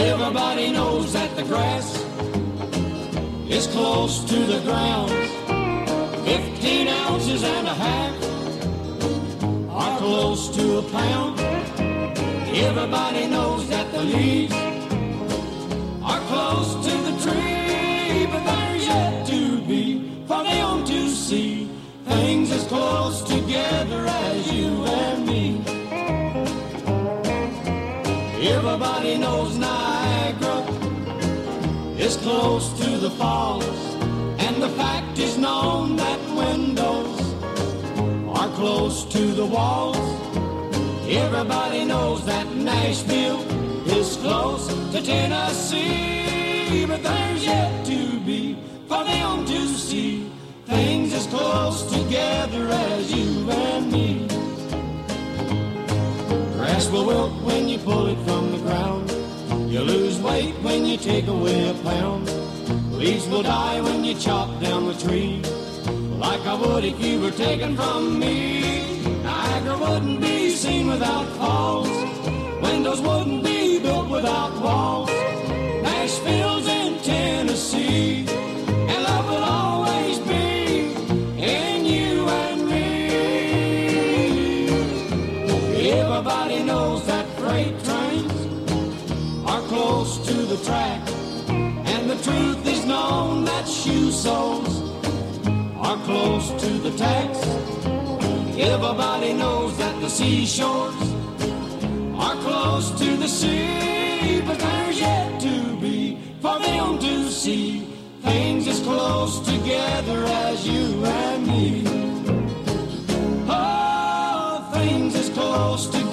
Everybody knows that the grass is close to the ground. Fifteen ounces and a half are close to a pound. Everybody knows that the leaves are close to the tree, but there's yet to be for they own to see things as close together as you Everybody knows Niagara is close to the falls, and the fact is known that windows are close to the walls. Everybody knows that Nashville is close to Tennessee, but there's yet to be for them to see things as close together as Will wilt when you pull it from the ground. You lose weight when you take away a pound. Leaves will die when you chop down the tree. Like I would if you were taken from me. Niagara wouldn't be seen without falls. close to the track. And the truth is known that shoe soles are close to the tacks. Everybody knows that the seashores are close to the sea, but there's yet to be for them to see things as close together as you and me. Oh, things as close together.